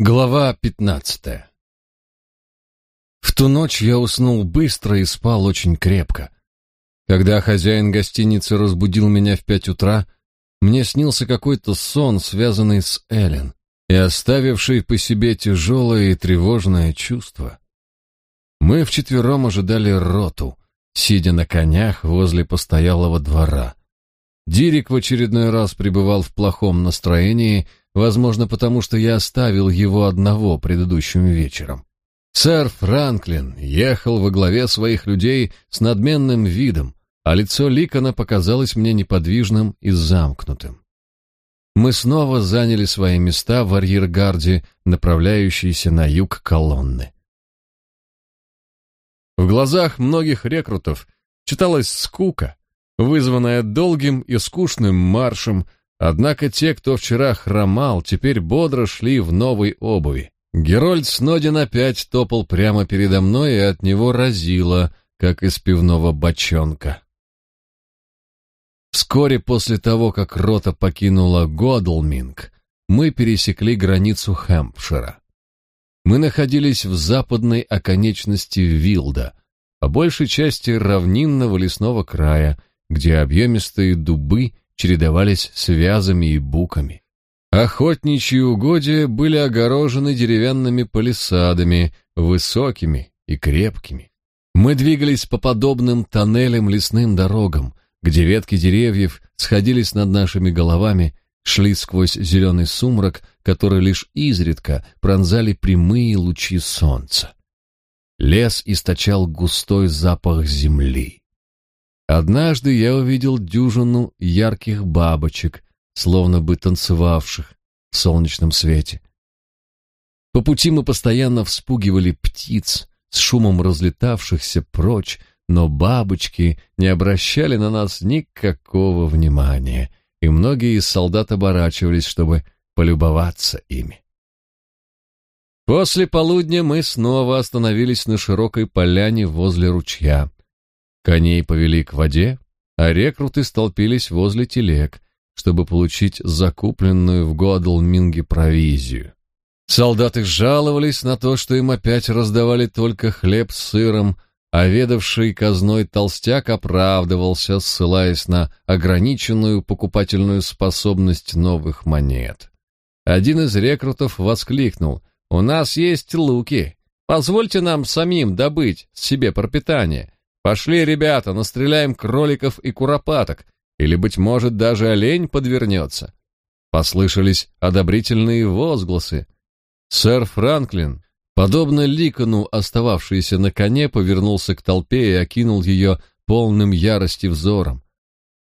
Глава пятнадцатая В ту ночь я уснул быстро и спал очень крепко. Когда хозяин гостиницы разбудил меня в пять утра, мне снился какой-то сон, связанный с Эллен и оставивший по себе тяжелое и тревожное чувство. Мы вчетвером ожидали роту, сидя на конях возле постоялого двора. Дирик в очередной раз пребывал в плохом настроении Возможно, потому что я оставил его одного предыдущим вечером. Сэр Франклин ехал во главе своих людей с надменным видом, а лицо Ликона показалось мне неподвижным и замкнутым. Мы снова заняли свои места в арьергарде, направляющейся на юг колонны. В глазах многих рекрутов читалась скука, вызванная долгим и скучным маршем, Однако те, кто вчера хромал, теперь бодро шли в новой обуви. Герольд Снодин опять топал прямо передо мной, и от него разило, как из пивного бочонка. Вскоре после того, как рота покинула Годлминг, мы пересекли границу Хэмпшира. Мы находились в западной оконечности Вилда, по большей части равнинного лесного края, где объемистые дубы чередовались с вязами и буками. Охотничьи угодья были огорожены деревянными палисадами, высокими и крепкими. Мы двигались по подобным тоннелям лесным дорогам, где ветки деревьев сходились над нашими головами, шли сквозь зеленый сумрак, который лишь изредка пронзали прямые лучи солнца. Лес источал густой запах земли. Однажды я увидел дюжину ярких бабочек, словно бы танцевавших в солнечном свете. По пути мы постоянно вспугивали птиц, с шумом разлетавшихся прочь, но бабочки не обращали на нас никакого внимания, и многие из солдат оборачивались, чтобы полюбоваться ими. После полудня мы снова остановились на широкой поляне возле ручья. Коней повели к воде, а рекруты столпились возле телег, чтобы получить закупленную в Гуадлминге провизию. Солдаты жаловались на то, что им опять раздавали только хлеб с сыром, а ведавший казной толстяк оправдывался, ссылаясь на ограниченную покупательную способность новых монет. Один из рекрутов воскликнул «У нас есть луки, позвольте нам самим добыть себе пропитание». Пошли, ребята, настреляем кроликов и куропаток, или, быть может, даже олень подвернется. Послышались одобрительные возгласы. Сэр Франклин, подобно Ликону, остававшийся на коне, повернулся к толпе и окинул ее полным ярости взором.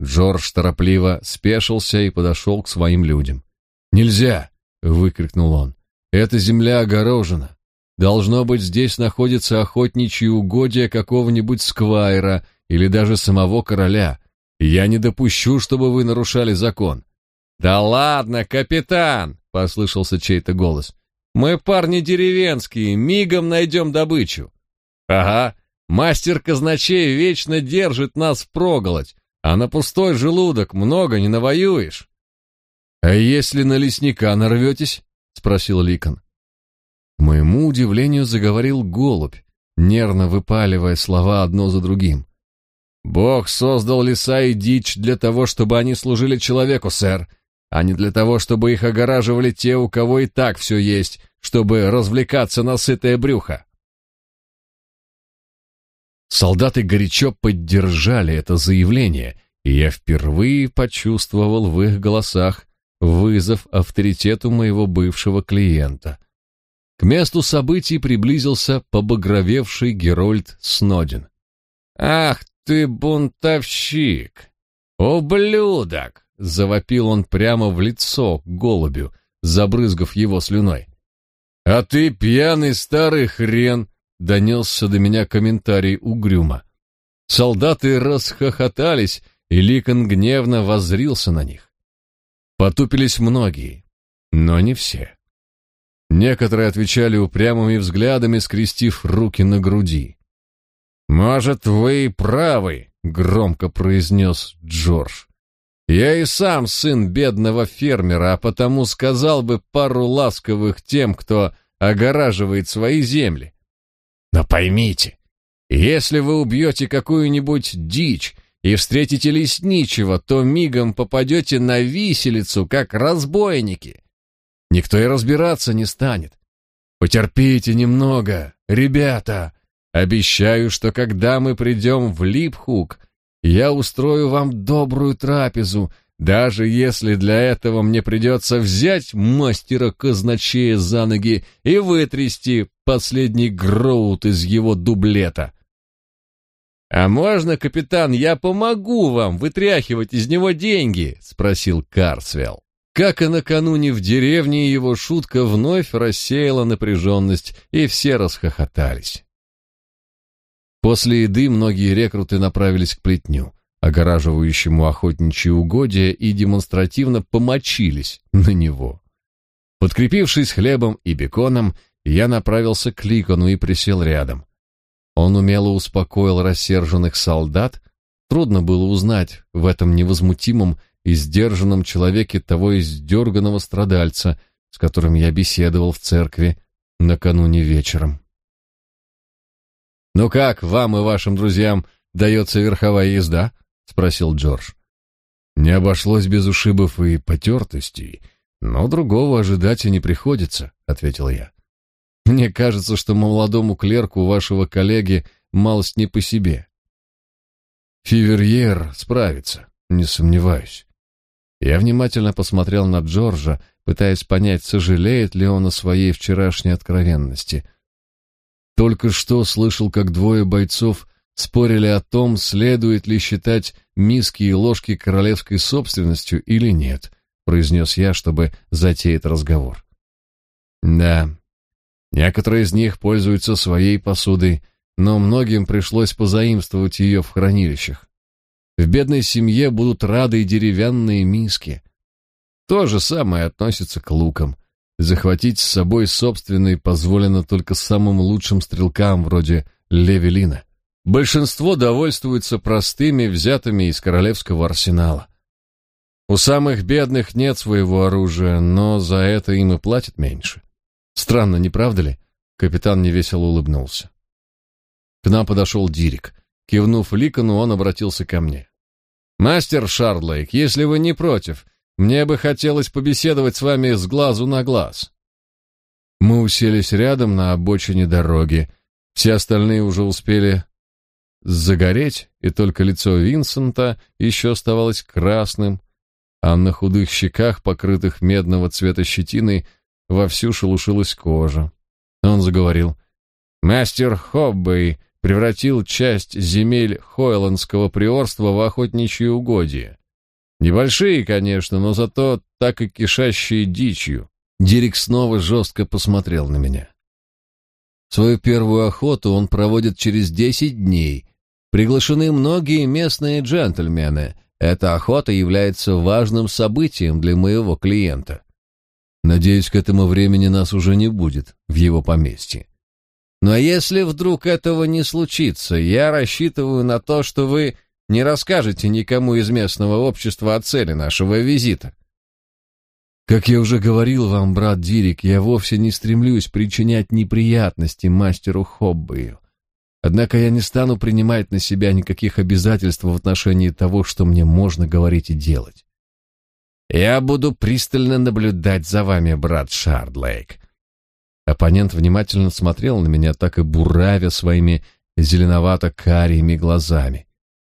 Джордж торопливо спешился и подошел к своим людям. «Нельзя!» — выкрикнул он. «Эта земля огорожена. Должно быть, здесь находится охотничьи угодья какого-нибудь сквайра или даже самого короля. Я не допущу, чтобы вы нарушали закон. Да ладно, капитан, послышался чей-то голос. Мы парни деревенские, мигом найдем добычу. Ага, мастер казначей вечно держит нас впроголодь, а на пустой желудок много не навоюешь. А если на лесника нарветесь? спросил Ликон. К моему удивлению заговорил голубь, нервно выпаливая слова одно за другим. «Бог создал леса и дичь для того, чтобы они служили человеку, сэр, а не для того, чтобы их огораживали те, у кого и так все есть, чтобы развлекаться на сытое брюхо». Солдаты горячо поддержали это заявление, и я впервые почувствовал в их голосах вызов авторитету моего бывшего клиента. К месту событий приблизился побагровевший Герольд Снодин. «Ах ты бунтовщик! Ублюдок!» — завопил он прямо в лицо голубю, забрызгав его слюной. «А ты пьяный старый хрен!» — донесся до меня комментарий угрюма. Солдаты расхохотались, и Ликон гневно воззрился на них. Потупились многие, но не все. Некоторые отвечали упрямыми взглядами, скрестив руки на груди. «Может, вы и правы», — громко произнес Джордж. Я и сам сын бедного фермера, а потому сказал бы пару ласковых тем, кто огораживает свои земли. Но поймите, если вы убьете какую-нибудь дичь и встретите лесничего, то мигом попадете на виселицу, как разбойники. Никто и разбираться не станет. Потерпите немного, ребята. Обещаю, что когда мы придем в Липхук, я устрою вам добрую трапезу, даже если для этого мне придется взять мастера казначея за ноги и вытрясти последний гроут из его дублета. «А можно, капитан, я помогу вам вытряхивать из него деньги?» — спросил Карсвелл. Как и накануне в деревне, его шутка вновь рассеяла напряженность, и все расхохотались. После еды многие рекруты направились к плетню, огораживающему охотничьи угодья, и демонстративно помочились на него. Подкрепившись хлебом и беконом, я направился к Ликону и присел рядом. Он умело успокоил рассерженных солдат. Трудно было узнать в этом невозмутимом и сдержанном человеке того издерганного страдальца, с которым я беседовал в церкви накануне вечером. «Ну как, вам и вашим друзьям дается верховая езда?» — спросил Джордж. «Не обошлось без ушибов и потертостей, но другого ожидать и не приходится», — ответил я. Мне кажется, что молодому клерку вашего коллеги малость не по себе. Фиверьер справится, не сомневаюсь. Я внимательно посмотрел на Джорджа, пытаясь понять, сожалеет ли он о своей вчерашней откровенности. Только что слышал, как двое бойцов спорили о том, следует ли считать миски и ложки королевской собственностью или нет, произнес я, чтобы затеять разговор. Да, Некоторые из них пользуются своей посудой, но многим пришлось позаимствовать ее в хранилищах. В бедной семье будут рады и деревянные миски. То же самое относится к лукам. Захватить с собой собственный позволено только самым лучшим стрелкам, вроде Левелина. Большинство довольствуются простыми, взятыми из королевского арсенала. У самых бедных нет своего оружия, но за это им и платят меньше. Странно, не правда ли? Капитан невесело улыбнулся. К нам подошел Дирик. Кивнув Ликону, он обратился ко мне. «Мастер Шардлейк, если вы не против, мне бы хотелось побеседовать с вами с глазу на глаз». Мы уселись рядом на обочине дороги. Все остальные уже успели загореть, и только лицо Винсента еще оставалось красным, а на худых щеках, покрытых медного цвета щетиной, вовсю шелушилась кожа. Он заговорил. «Мастер Хоббей превратил часть земель Хойландского приорства в охотничьи угодья. Небольшие, конечно, но зато так и кишащие дичью». Дирик снова жестко посмотрел на меня. Свою первую охоту он проводит через десять дней. Приглашены многие местные джентльмены. Эта охота является важным событием для моего клиента. Надеюсь, к этому времени нас уже не будет в его поместье. Но если вдруг этого не случится, я рассчитываю на то, что вы не расскажете никому из местного общества о цели нашего визита. Как я уже говорил вам, брат Дирик, я вовсе не стремлюсь причинять неприятности мастеру Хоббею. Однако я не стану принимать на себя никаких обязательств в отношении того, что мне можно говорить и делать. Я буду пристально наблюдать за вами, брат Шардлейк. Оппонент внимательно смотрел на меня, так и буравя своими зеленовато-карими глазами.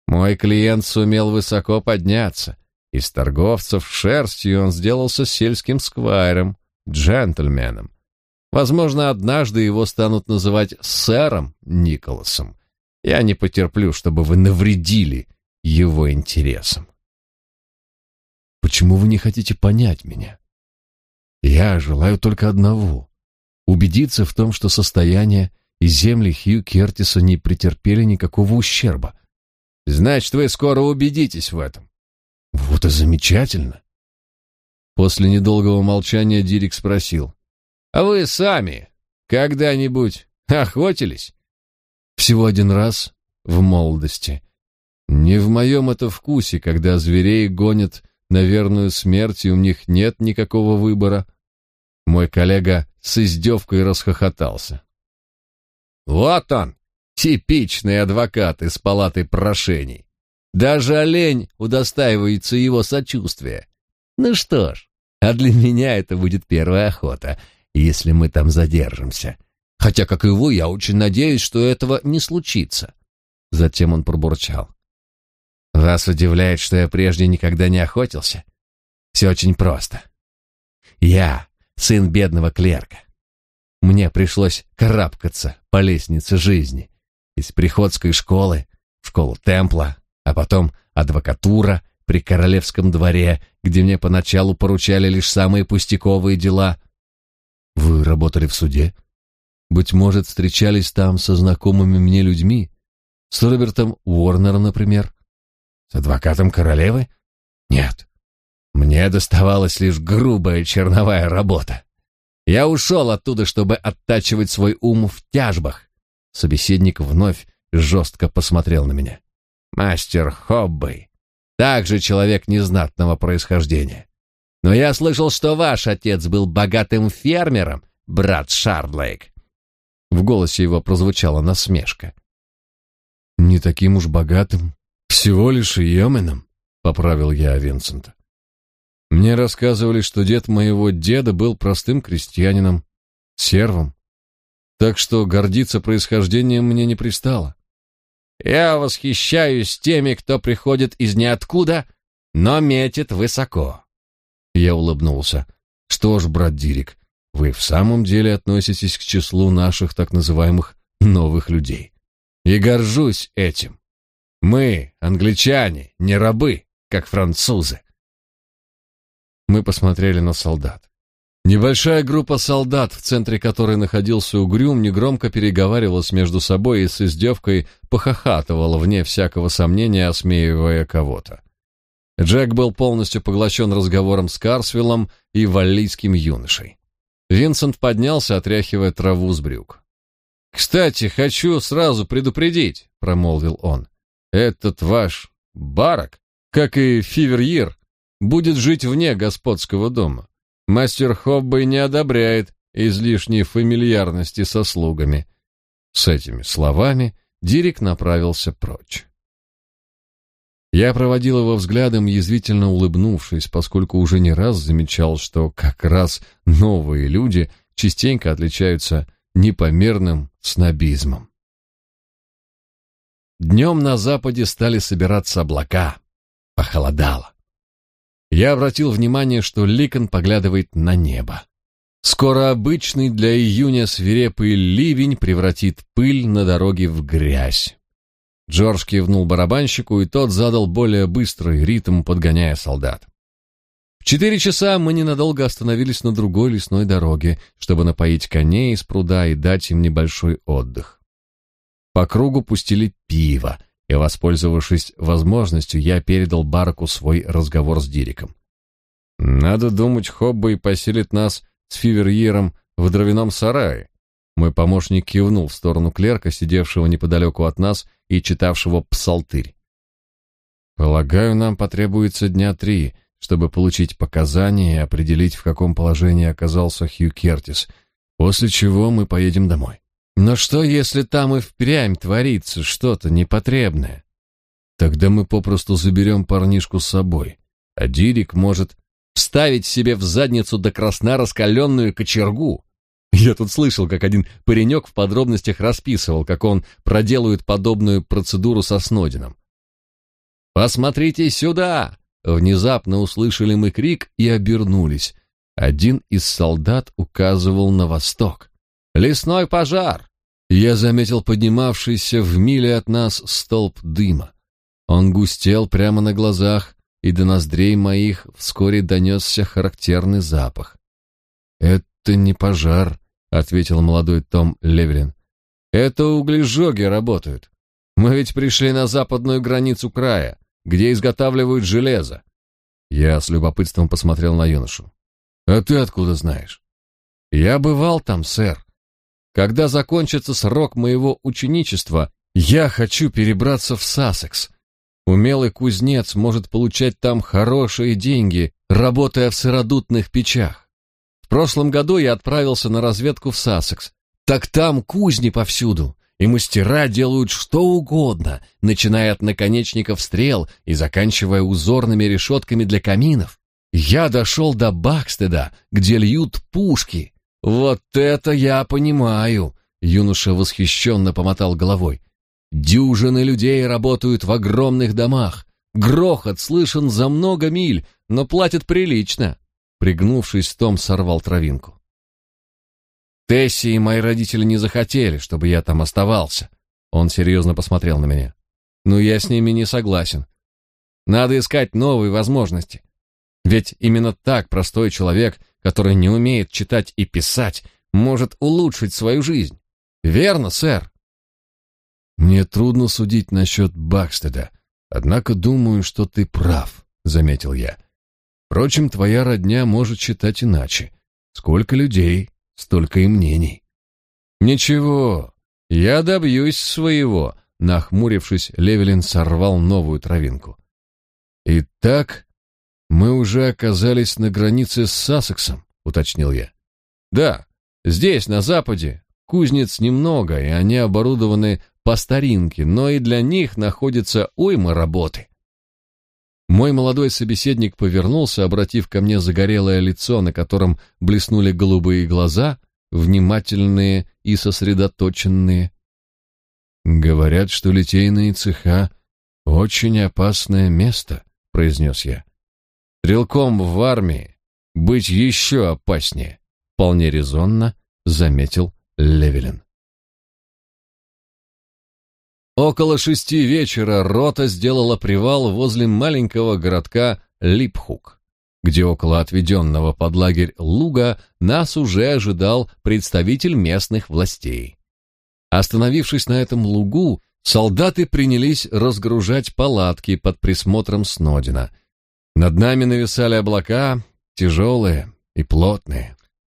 Мой клиент сумел высоко подняться. Из торговцев шерстью он сделался сельским сквайром, джентльменом. Возможно, однажды его станут называть сэром Николасом. Я не потерплю, чтобы вы навредили его интересам. Почему вы не хотите понять меня? Я желаю только одного — убедиться в том, что состояние и земли Хью Кертиса не претерпели никакого ущерба. Значит, вы скоро убедитесь в этом. Вот и замечательно. После недолгого молчания Дирик спросил. «А вы сами когда-нибудь охотились?» «Всего один раз в молодости. Не в моем это вкусе, когда зверей гонят на верную смерть, и у них нет никакого выбора. Мой коллега с издевкой расхохотался. Вот он, типичный адвокат из палаты прошений. Даже олень удостаивается его сочувствия. Ну что ж, а для меня это будет первая охота, если мы там задержимся. Хотя, как и вы, я очень надеюсь, что этого не случится. Затем он пробурчал. Вас удивляет, что я прежде никогда не охотился? Все очень просто. Я сын бедного клерка. Мне пришлось карабкаться по лестнице жизни. Из приходской школы, в школу темпла, а потом адвокатура при королевском дворе, где мне поначалу поручали лишь самые пустяковые дела. Вы работали в суде? Быть может, встречались там со знакомыми мне людьми? С Робертом Уорнером, например? С адвокатом королевы? Нет. Мне доставалась лишь грубая черновая работа. Я ушел оттуда, чтобы оттачивать свой ум в тяжбах. Собеседник вновь жестко посмотрел на меня. Мастер Хоббей, также человек незнатного происхождения. Но я слышал, что ваш отец был богатым фермером, брат Шардлейк. В голосе его прозвучала насмешка. Не таким уж богатым, всего лишь Йеменом, поправил я Винсента. Мне рассказывали, что дед моего деда был простым крестьянином, сервом. Так что гордиться происхождением мне не пристало. Я восхищаюсь теми, кто приходит из ниоткуда, но метит высоко. Я улыбнулся. Что ж, брат Дирик, вы в самом деле относитесь к числу наших так называемых новых людей. И горжусь этим. Мы, англичане, не рабы, как французы. Мы посмотрели на солдат. Небольшая группа солдат, в центре которой находился угрюм, негромко переговаривалась между собой и с издевкой похохатывала, вне всякого сомнения, осмеивая кого-то. Джек был полностью поглощен разговором с Карсвиллом и валлийским юношей. Винсент поднялся, отряхивая траву с брюк. «Кстати, хочу сразу предупредить», — промолвил он. «Этот ваш барак, как и Фиверьер, будет жить вне господского дома. Мастер Хоббей не одобряет излишней фамильярности со слугами. С этими словами Дирик направился прочь. Я проводил его взглядом, язвительно улыбнувшись, поскольку уже не раз замечал, что как раз новые люди частенько отличаются непомерным снобизмом. Днем на западе стали собираться облака. Похолодало. Я обратил внимание, что Ликон поглядывает на небо. Скоро обычный для июня свирепый ливень превратит пыль на дороге в грязь. Джордж кивнул барабанщику, и тот задал более быстрый ритм, подгоняя солдат. В четыре часа мы ненадолго остановились на другой лесной дороге, чтобы напоить коней из пруда и дать им небольшой отдых. По кругу пустили пиво, и, воспользовавшись возможностью, я передал Бараку свой разговор с Дириком. «Надо думать, Хобба и поселит нас с Фиверьером в дровяном сарае». Мой помощник кивнул в сторону клерка, сидевшего неподалеку от нас и читавшего псалтырь. «Полагаю, нам потребуется дня три, чтобы получить показания и определить, в каком положении оказался Хью Кертис, после чего мы поедем домой». Но что, если там и впрямь творится что-то непотребное? Тогда мы попросту заберем парнишку с собой, а Дирик может вставить себе в задницу до красна раскаленную кочергу. Я тут слышал, как один паренек в подробностях расписывал, как он проделывает подобную процедуру со Снодином. «Посмотрите сюда!» Внезапно услышали мы крик и обернулись. Один из солдат указывал на восток. «Лесной пожар!» Я заметил поднимавшийся в миле от нас столб дыма. Он густел прямо на глазах, и до ноздрей моих вскоре донесся характерный запах. «Это не пожар», — ответил молодой Том Левелин. «Это углежоги работают. Мы ведь пришли на западную границу края, где изготавливают железо». Я с любопытством посмотрел на юношу. «А ты откуда знаешь?» «Я бывал там, сэр. Когда закончится срок моего ученичества, я хочу перебраться в Сассекс. Умелый кузнец может получать там хорошие деньги, работая в сыродутных печах. В прошлом году я отправился на разведку в Сассекс. Так там кузни повсюду, и мастера делают что угодно, начиная от наконечников стрел и заканчивая узорными решетками для каминов. Я дошел до Бакстеда, где льют пушки. Вот это я понимаю, юноша восхищенно помотал головой. Дюжины людей работают в огромных домах. Грохот слышен за много миль, но платят прилично. Пригнувшись, Том сорвал травинку. Тесси и мои родители не захотели, чтобы я там оставался. Он серьезно посмотрел на меня. Но я с ними не согласен. Надо искать новые возможности. Ведь именно так простой человек, который не умеет читать и писать, может улучшить свою жизнь. Верно, сэр? Мне трудно судить насчет Бакстеда, однако думаю, что ты прав, заметил я. Впрочем, твоя родня может считать иначе. Сколько людей, столько и мнений. Ничего, я добьюсь своего, нахмурившись, Левелин сорвал новую травинку. Итак, мы уже оказались на границе с Сассексом, уточнил я. Да, здесь, на западе, кузнец немного, и они оборудованы по старинке, но и для них находится уйма работы. Мой молодой собеседник повернулся, обратив ко мне загорелое лицо, на котором блеснули голубые глаза, внимательные и сосредоточенные. Говорят, что литейные цеха очень опасное место, произнес я. Стрелком в армии быть еще опаснее, вполне резонно заметил Левелин. Около шести вечера рота сделала привал возле маленького городка Липхук, где около отведенного под лагерь луга нас уже ожидал представитель местных властей. Остановившись на этом лугу, солдаты принялись разгружать палатки под присмотром Снодина. Над нами нависали облака, тяжелые и плотные.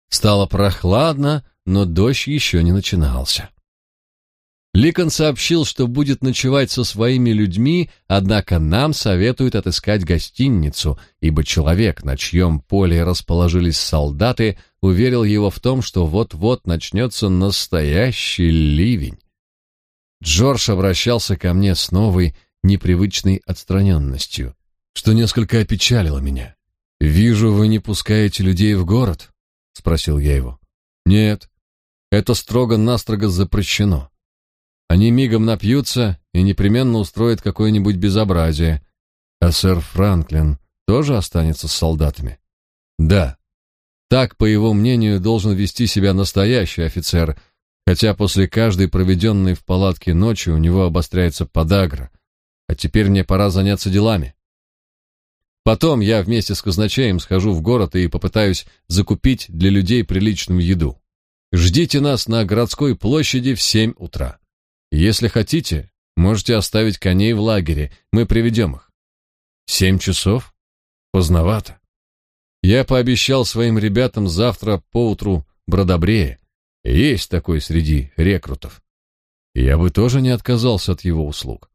Стало прохладно, но дождь еще не начинался. Ликон сообщил, что будет ночевать со своими людьми, однако нам советуют отыскать гостиницу, ибо человек, на чьем поле расположились солдаты, уверил его в том, что вот-вот начнется настоящий ливень. Джордж обращался ко мне с новой, непривычной отстраненностью, что несколько опечалило меня. «Вижу, вы не пускаете людей в город?» — спросил я его. «Нет, это строго-настрого запрещено». Они мигом напьются и непременно устроят какое-нибудь безобразие. А сэр Франклин тоже останется с солдатами? Да. Так, по его мнению, должен вести себя настоящий офицер, хотя после каждой проведенной в палатке ночи у него обостряется подагра. А теперь мне пора заняться делами. Потом я вместе с казначеем схожу в город и попытаюсь закупить для людей приличную еду. Ждите нас на городской площади в семь утра. Если хотите, можете оставить коней в лагере, мы приведем их. Семь часов? Поздновато. Я пообещал своим ребятам завтра поутру бродобрея. Есть такой среди рекрутов. Я бы тоже не отказался от его услуг.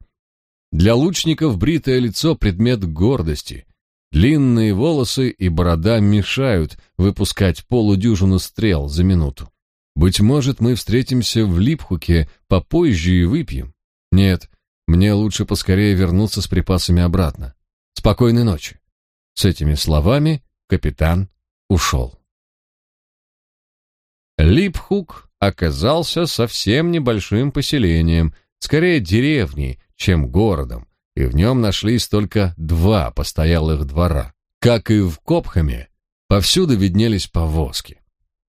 Для лучников бритое лицо — предмет гордости. Длинные волосы и борода мешают выпускать полудюжину стрел за минуту. Быть может, мы встретимся в Липхуке попозже и выпьем. Нет, мне лучше поскорее вернуться с припасами обратно. Спокойной ночи. С этими словами капитан ушел. Липхук оказался совсем небольшим поселением, скорее деревней, чем городом, и в нем нашлись только два постоялых двора. Как и в Копхаме, повсюду виднелись повозки.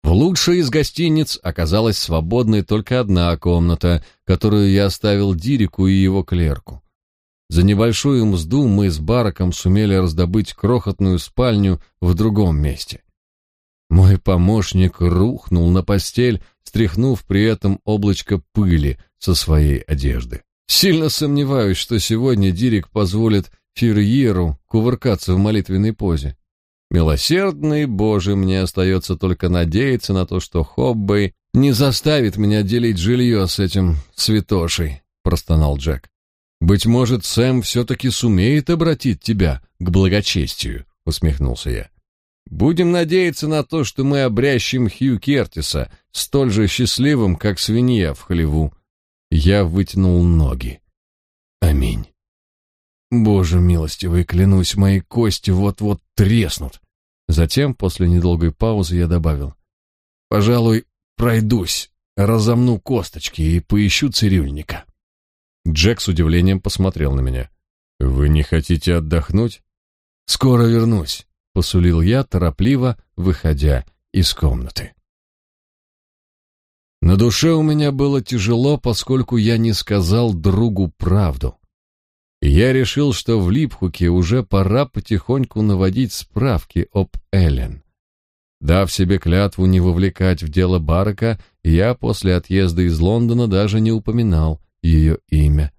В лучшей из гостиниц оказалась свободной только одна комната, которую я оставил Дирику и его клерку. За небольшую мзду мы с Бараком сумели раздобыть крохотную спальню в другом месте. Мой помощник рухнул на постель, стряхнув при этом облачко пыли со своей одежды. Сильно сомневаюсь, что сегодня Дирик позволит Фирьеру кувыркаться в молитвенной позе. Милосердный Боже, мне остается только надеяться на то, что Хоббей не заставит меня делить жилье с этим святошей, простонал Джек. Быть может, Сэм все-таки сумеет обратить тебя к благочестию, усмехнулся я. Будем надеяться на то, что мы обрящем Хью Кертиса столь же счастливым, как свинья в хлеву. Я вытянул ноги. Аминь. Боже милостивый, клянусь, мои кости вот-вот треснут. Затем, после недолгой паузы, я добавил. Пожалуй, пройдусь, разомну косточки и поищу цирюльника. Джек с удивлением посмотрел на меня. Вы не хотите отдохнуть? Скоро вернусь, посулил я, торопливо выходя из комнаты. На душе у меня было тяжело, поскольку я не сказал другу правду. Я решил, что в Липхуке уже пора потихоньку наводить справки об Эллен. Дав себе клятву не вовлекать в дело Барака, я после отъезда из Лондона даже не упоминал ее имя.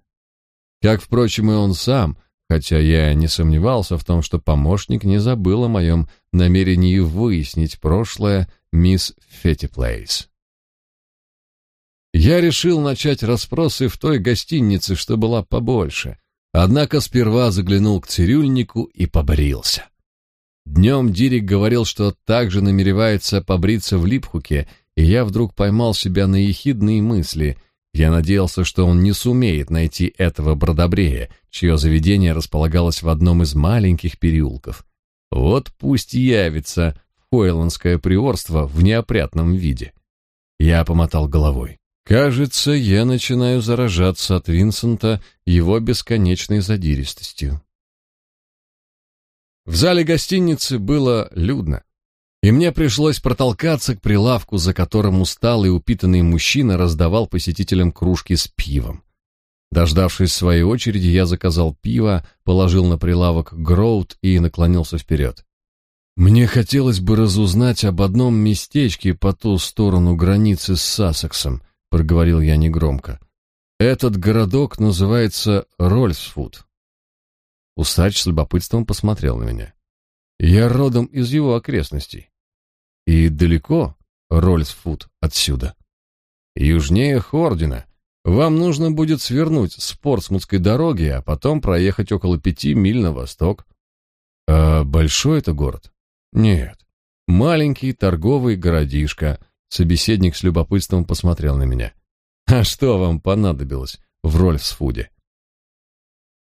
Как, впрочем, и он сам, хотя я не сомневался в том, что помощник не забыл о моем намерении выяснить прошлое мисс Феттиплейс. Я решил начать расспросы в той гостинице, что была побольше — Однако сперва заглянул к цирюльнику и побрился. Днем Дирик говорил, что также намеревается побриться в Липхуке, и я вдруг поймал себя на ехидные мысли. Я надеялся, что он не сумеет найти этого бродобрея, чье заведение располагалось в одном из маленьких переулков. Вот пусть явится в Хойландское приорство в неопрятном виде. Я помотал головой. Кажется, я начинаю заражаться от Винсента его бесконечной задиристостью. В зале гостиницы было людно, и мне пришлось протолкаться к прилавку, за которым усталый упитанный мужчина раздавал посетителям кружки с пивом. Дождавшись своей очереди, я заказал пиво, положил на прилавок гроут и наклонился вперед. Мне хотелось бы разузнать об одном местечке по ту сторону границы с Сассексом — проговорил я негромко. Этот городок называется Рольсфуд. Усач с любопытством посмотрел на меня. Я родом из его окрестностей. И далеко Рольсфуд отсюда. Южнее Хордина. Вам нужно будет свернуть с Портсмутской дороги, а потом проехать около пяти миль на восток. А большой это город? Нет. Маленький торговый городишко — Собеседник с любопытством посмотрел на меня. «А что вам понадобилось в Рольфсфуде?»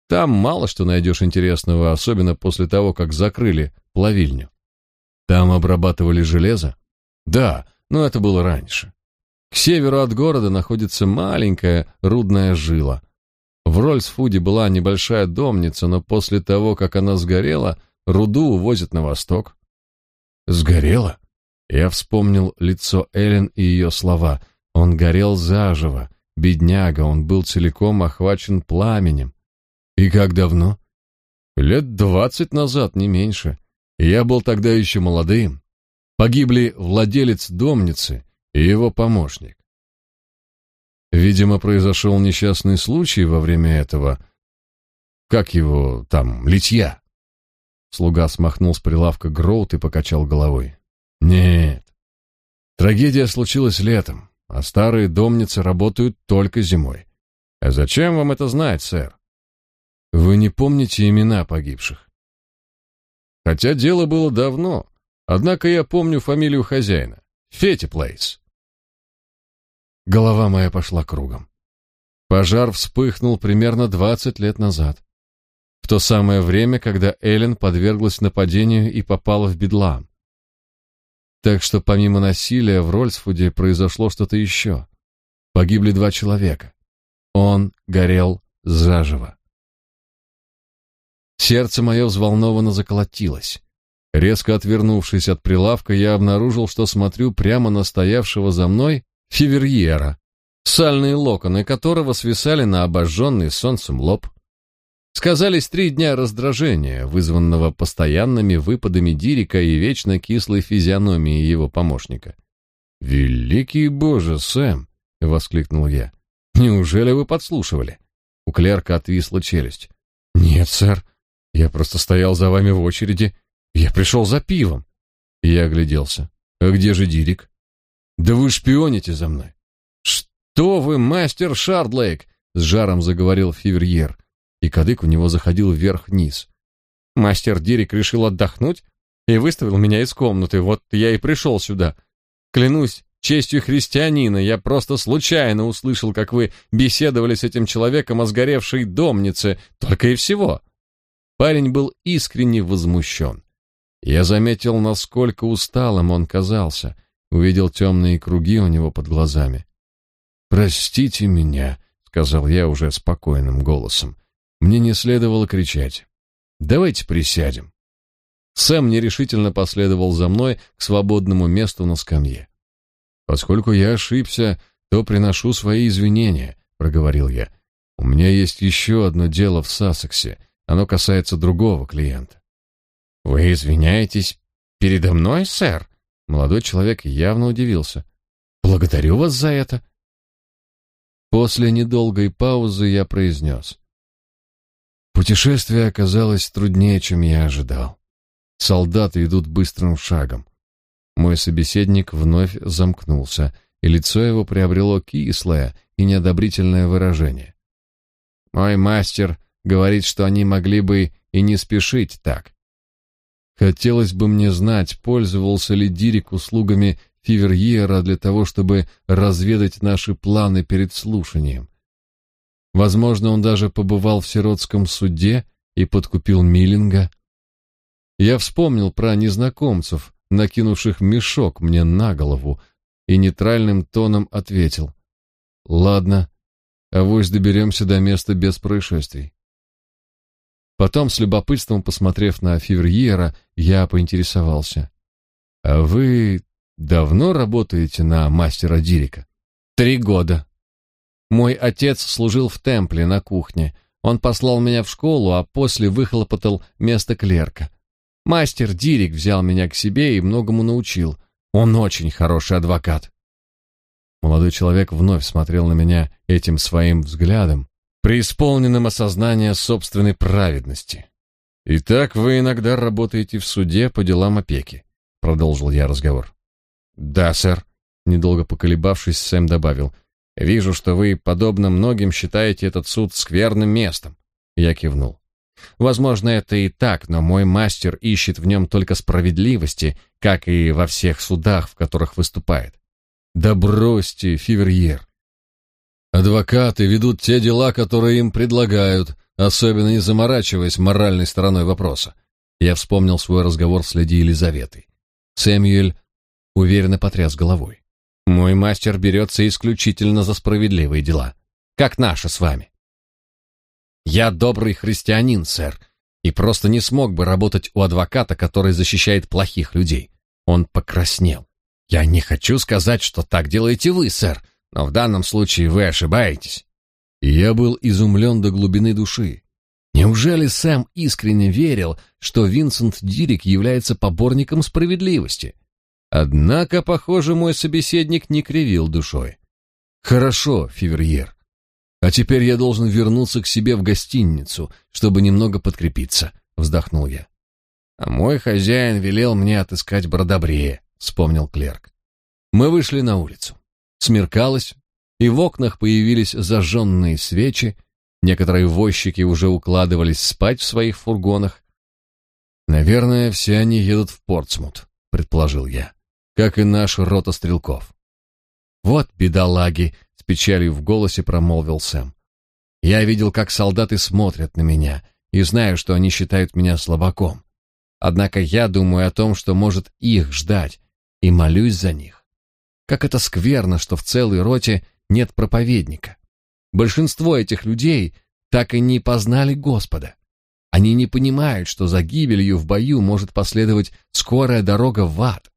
«Там мало что найдешь интересного, особенно после того, как закрыли плавильню. Там обрабатывали железо?» «Да, но это было раньше. К северу от города находится маленькая рудная жила. В Рольсфуде была небольшая домница, но после того, как она сгорела, руду увозят на восток». «Сгорела?» Я вспомнил лицо Эллен и ее слова. Он горел заживо. Бедняга, он был целиком охвачен пламенем. И как давно? Лет двадцать назад, не меньше. Я был тогда еще молодым. Погибли владелец домницы и его помощник. Видимо, произошел несчастный случай во время этого... Как его там, литья? Слуга смахнул с прилавка гроут и покачал головой. Нет. Трагедия случилась летом, а старые домницы работают только зимой. А зачем вам это знать, сэр? Вы не помните имена погибших? Хотя дело было давно, однако я помню фамилию хозяина. Фетти Плейс. Голова моя пошла кругом. Пожар вспыхнул примерно 20 лет назад. В то самое время, когда Эллен подверглась нападению и попала в бедлам. Так что помимо насилия в Рольсфуде произошло что-то еще. Погибли два человека. Он горел заживо. Сердце мое взволнованно заколотилось. Резко отвернувшись от прилавка, я обнаружил, что смотрю прямо на стоявшего за мной фиверьера, сальные локоны которого свисали на обожженный солнцем лоб. Сказались три дня раздражения, вызванного постоянными выпадами Дирика и вечно кислой физиономией его помощника. «Великий Боже, Сэм!» — воскликнул я. «Неужели вы подслушивали?» У клерка отвисла челюсть. «Нет, сэр. Я просто стоял за вами в очереди. Я пришел за пивом». Я огляделся. «А где же Дирик?» «Да вы шпионите за мной». «Что вы, мастер Шардлейк?» — с жаром заговорил Фиверьер, и кадык у него заходил вверх-вниз. Мастер Дирик решил отдохнуть и выставил меня из комнаты. Вот я и пришел сюда. Клянусь честью христианина, я просто случайно услышал, как вы беседовали с этим человеком о сгоревшей домнице, только и всего. Парень был искренне возмущен. Я заметил, насколько усталым он казался, увидел темные круги у него под глазами. «Простите меня», — сказал я уже спокойным голосом. Мне не следовало кричать. «Давайте присядем». Сэм нерешительно последовал за мной к свободному месту на скамье. «Поскольку я ошибся, то приношу свои извинения», — проговорил я. «У меня есть еще одно дело в Сассексе. Оно касается другого клиента». «Вы извиняетесь передо мной, сэр?» Молодой человек явно удивился. «Благодарю вас за это». После недолгой паузы я произнес. Путешествие оказалось труднее, чем я ожидал. Солдаты идут быстрым шагом. Мой собеседник вновь замкнулся, и лицо его приобрело кислое и неодобрительное выражение. Мой мастер говорит, что они могли бы и не спешить так. Хотелось бы мне знать, пользовался ли Дирик услугами Фиверьера для того, чтобы разведать наши планы перед слушанием. Возможно, он даже побывал в сиротском суде и подкупил Миллинга. Я вспомнил про незнакомцев, накинувших мешок мне на голову, и нейтральным тоном ответил. «Ладно, авось доберемся до места без происшествий». Потом, с любопытством посмотрев на Фиверьера, я поинтересовался. «А вы давно работаете на мастера Дирика?» «Три года», мой отец служил в темпле на кухне. Он послал меня в школу, а после выхлопотал место клерка. Мастер Дирик взял меня к себе и многому научил. Он очень хороший адвокат. Молодой человек вновь смотрел на меня этим своим взглядом, преисполненным осознания собственной праведности. «Итак, вы иногда работаете в суде по делам опеки», — продолжил я разговор. «Да, сэр», — недолго поколебавшись, Сэм добавил, — Вижу, что вы, подобно многим, считаете этот суд скверным местом. Я кивнул. Возможно, это и так, но мой мастер ищет в нем только справедливости, как и во всех судах, в которых выступает. Да бросьте, Фиверьер. Адвокаты ведут те дела, которые им предлагают, особенно не заморачиваясь моральной стороной вопроса. Я вспомнил свой разговор с леди Елизаветой. Сэмюэль уверенно потряс головой. Мой мастер берется исключительно за справедливые дела, как наши с вами. Я добрый христианин, сэр, и просто не смог бы работать у адвоката, который защищает плохих людей. Он покраснел. Я не хочу сказать, что так делаете вы, сэр, но в данном случае вы ошибаетесь. И я был изумлен до глубины души. Неужели Сэм искренне верил, что Винсент Дирик является поборником справедливости? Однако, похоже, мой собеседник не кривил душой. Хорошо, Фиверьер. А теперь я должен вернуться к себе в гостиницу, чтобы немного подкрепиться, вздохнул я. А мой хозяин велел мне отыскать бродобрея, вспомнил клерк. Мы вышли на улицу. Смеркалось, и в окнах появились зажженные свечи, некоторые возчики уже укладывались спать в своих фургонах. Наверное, все они едут в Портсмут, предположил я как и наш рота стрелков. Вот бедолаги, с печалью в голосе промолвил Сэм. Я видел, как солдаты смотрят на меня, и знаю, что они считают меня слабаком. Однако я думаю о том, что может их ждать, и молюсь за них. Как это скверно, что в целой роте нет проповедника. Большинство этих людей так и не познали Господа. Они не понимают, что за гибелью в бою может последовать скорая дорога в ад.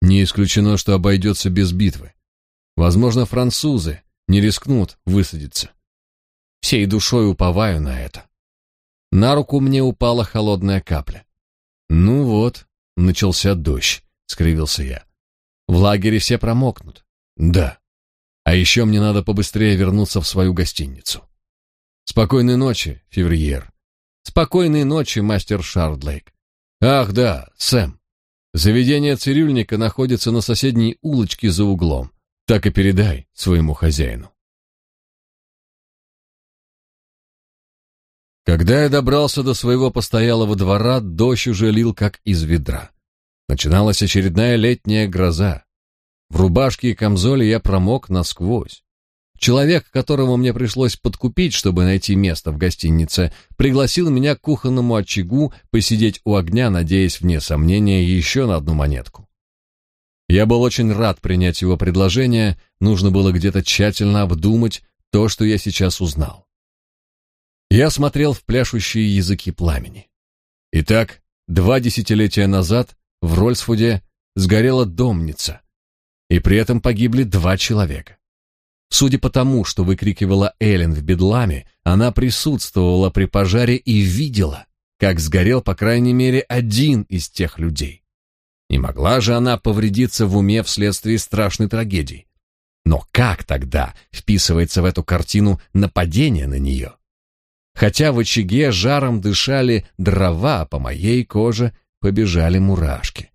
Не исключено, что обойдется без битвы. Возможно, французы не рискнут высадиться. Всей душой уповаю на это. На руку мне упала холодная капля. Ну вот, начался дождь, скривился я. В лагере все промокнут. Да. А еще мне надо побыстрее вернуться в свою гостиницу. Спокойной ночи, Февриер. Спокойной ночи, мастер Шардлейк. Ах да, Сэм. Заведение цирюльника находится на соседней улочке за углом. Так и передай своему хозяину. Когда я добрался до своего постоялого двора, дождь уже лил как из ведра. Начиналась очередная летняя гроза. В рубашке и камзоле я промок насквозь. Человек, которому мне пришлось подкупить, чтобы найти место в гостинице, пригласил меня к кухонному очагу посидеть у огня, надеясь, вне сомнения, еще на одну монетку. Я был очень рад принять его предложение, нужно было где-то тщательно обдумать то, что я сейчас узнал. Я смотрел в пляшущие языки пламени. Итак, два десятилетия назад в Рольсфуде сгорела домница, и при этом погибли два человека. Судя по тому, что выкрикивала Эллен в бедламе, она присутствовала при пожаре и видела, как сгорел, по крайней мере, один из тех людей. Не могла же она повредиться в уме вследствие страшной трагедии. Но как тогда вписывается в эту картину нападение на нее? Хотя в очаге жаром дышали дрова, по моей коже побежали мурашки.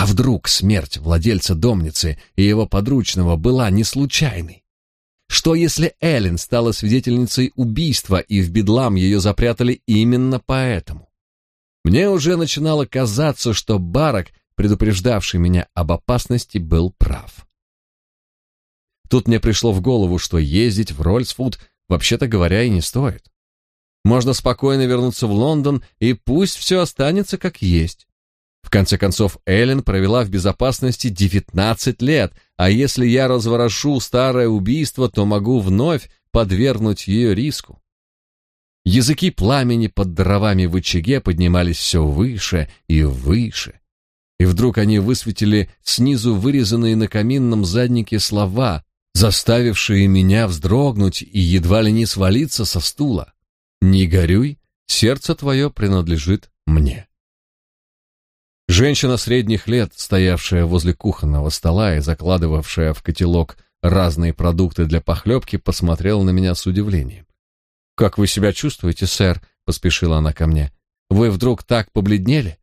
А вдруг смерть владельца домницы и его подручного была не случайной? Что если Эллен стала свидетельницей убийства и в бедлам ее запрятали именно поэтому? Мне уже начинало казаться, что Барак, предупреждавший меня об опасности, был прав. Тут мне пришло в голову, что ездить в Рольсфуд, вообще-то говоря, и не стоит. Можно спокойно вернуться в Лондон, и пусть все останется как есть. В конце концов, Эллен провела в безопасности 19 лет, а если я разворошу старое убийство, то могу вновь подвергнуть ее риску. Языки пламени под дровами в очаге поднимались все выше и выше. И вдруг они высветили снизу вырезанные на каминном заднике слова, заставившие меня вздрогнуть и едва ли не свалиться со стула. «Не горюй, сердце твое принадлежит мне». Женщина средних лет, стоявшая возле кухонного стола и закладывавшая в котелок разные продукты для похлебки, посмотрела на меня с удивлением. «Как вы себя чувствуете, сэр?» — поспешила она ко мне. «Вы вдруг так побледнели?»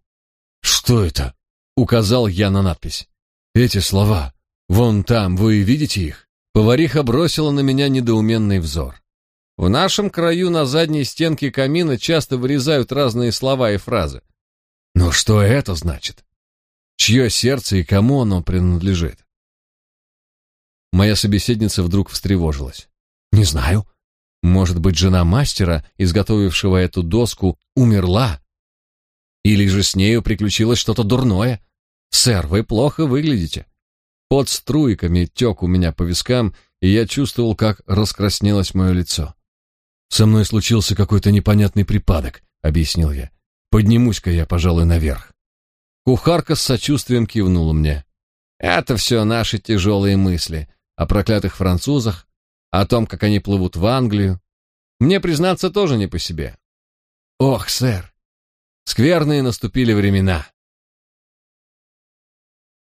«Что это?» — указал я на надпись. «Эти слова. Вон там, вы видите их?» Повариха бросила на меня недоуменный взор. В нашем краю на задней стенке камина часто вырезают разные слова и фразы. Но что это значит? Чье сердце и кому оно принадлежит? Моя собеседница вдруг встревожилась. Не знаю. Может быть, жена мастера, изготовившего эту доску, умерла? Или же с нею приключилось что-то дурное? Сэр, вы плохо выглядите. Под струйками тек у меня по вискам, и я чувствовал, как раскраснелось мое лицо. Со мной случился какой-то непонятный припадок, объяснил я. Поднимусь-ка я, пожалуй, наверх. Кухарка с сочувствием кивнула мне. Это все наши тяжелые мысли о проклятых французах, о том, как они плывут в Англию. Мне, признаться, тоже не по себе. Ох, сэр, скверные наступили времена.